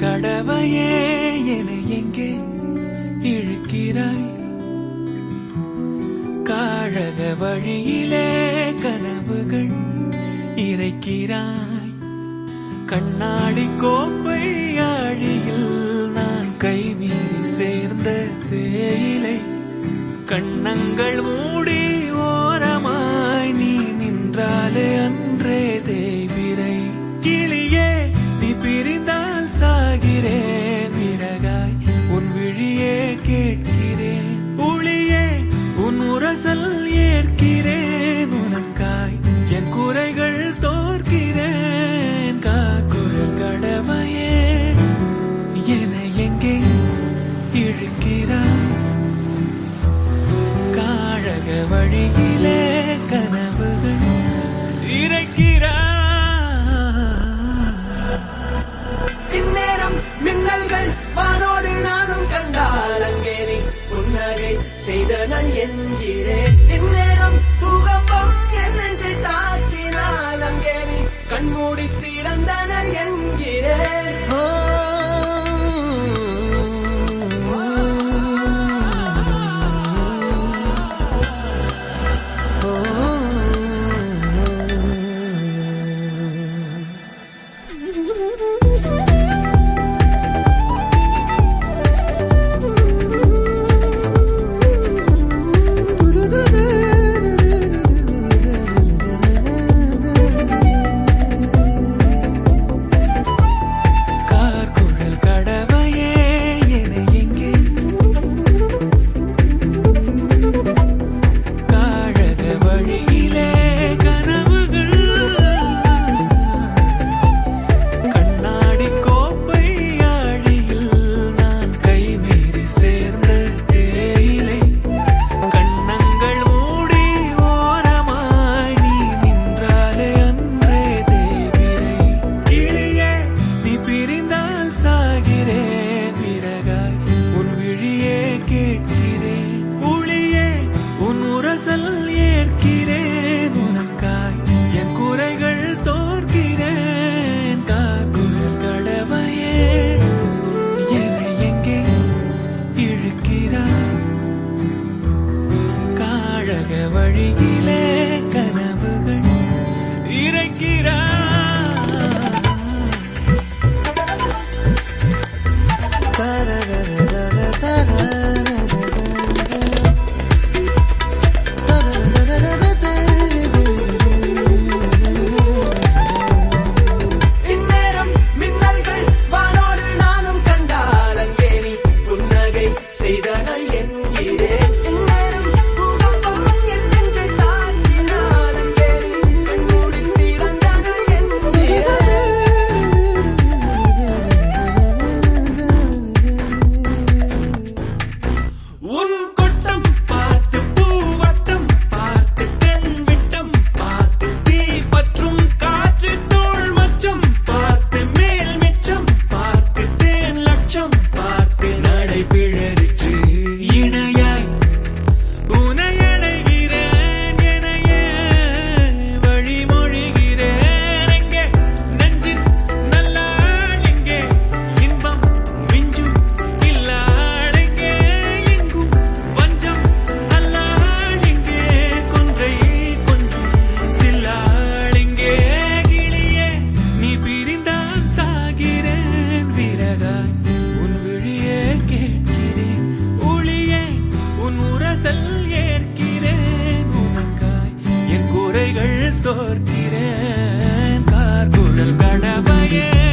கடவையே என எங்கே இழுக்கிறாய்? அழக வழியிலே கனவுகள் இறைக்கிறாய். கண்ணாடி கோப்பை ஆழியில் நான் கைமீறி சேர்ந்த தேயிலை. கண்ணங்கள் மூடி நான் என்கிறேன். இந்நேரம் பூகம்பம் என் நெஞ்சை தாக்கினால் அங்கே கண்மூடி திறந்தனல் என்கிறேன். அழகாய் உன் விழியே கேட்கிறேன். ஒளியே உன் உரசல் ஏற்கிறேன். உனக்காய் என் குறைகள் தோற்கிறேன். கார்குழல் கடமையே